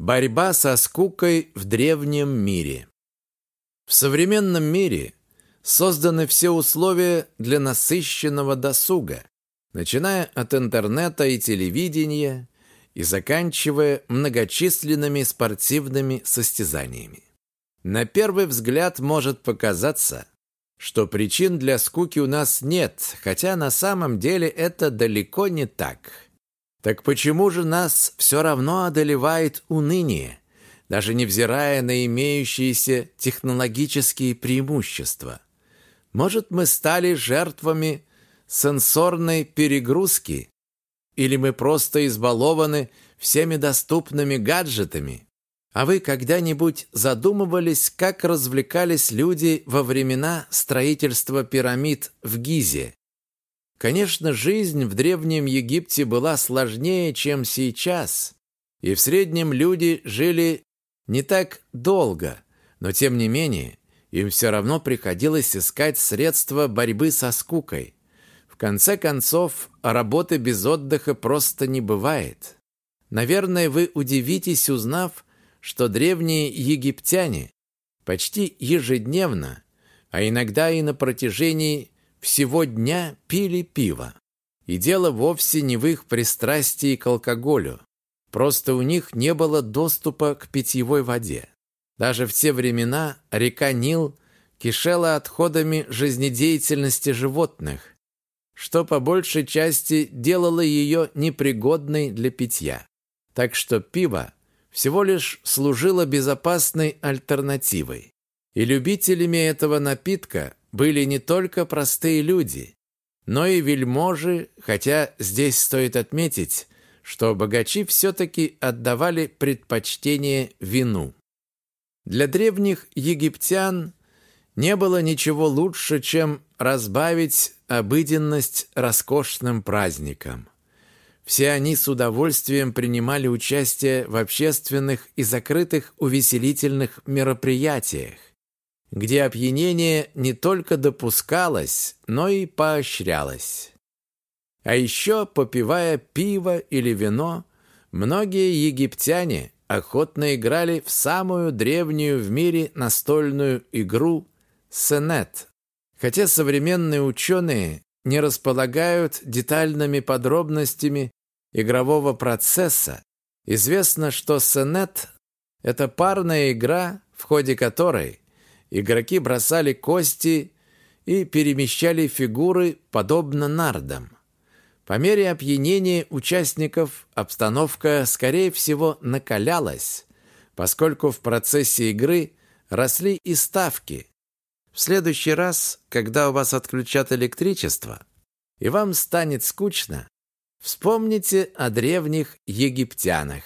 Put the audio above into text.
Борьба со скукой в древнем мире. В современном мире созданы все условия для насыщенного досуга, начиная от интернета и телевидения и заканчивая многочисленными спортивными состязаниями. На первый взгляд может показаться, что причин для скуки у нас нет, хотя на самом деле это далеко не так. Так почему же нас все равно одолевает уныние, даже невзирая на имеющиеся технологические преимущества? Может, мы стали жертвами сенсорной перегрузки? Или мы просто избалованы всеми доступными гаджетами? А вы когда-нибудь задумывались, как развлекались люди во времена строительства пирамид в Гизе? Конечно, жизнь в Древнем Египте была сложнее, чем сейчас, и в среднем люди жили не так долго, но тем не менее им все равно приходилось искать средства борьбы со скукой. В конце концов, работы без отдыха просто не бывает. Наверное, вы удивитесь, узнав, что древние египтяне почти ежедневно, а иногда и на протяжении всего дня пили пиво. И дело вовсе не в их пристрастии к алкоголю. Просто у них не было доступа к питьевой воде. Даже в те времена река Нил кишела отходами жизнедеятельности животных, что по большей части делало ее непригодной для питья. Так что пиво всего лишь служило безопасной альтернативой. И любителями этого напитка были не только простые люди, но и вельможи, хотя здесь стоит отметить, что богачи все-таки отдавали предпочтение вину. Для древних египтян не было ничего лучше, чем разбавить обыденность роскошным праздником. Все они с удовольствием принимали участие в общественных и закрытых увеселительных мероприятиях, где опьянение не только допускалось, но и поощрялось. А еще, попивая пиво или вино, многие египтяне охотно играли в самую древнюю в мире настольную игру «Сенет». Хотя современные ученые не располагают детальными подробностями игрового процесса, известно, что «Сенет» — это парная игра, в ходе которой Игроки бросали кости и перемещали фигуры, подобно нардам. По мере опьянения участников обстановка, скорее всего, накалялась, поскольку в процессе игры росли и ставки. В следующий раз, когда у вас отключат электричество, и вам станет скучно, вспомните о древних египтянах.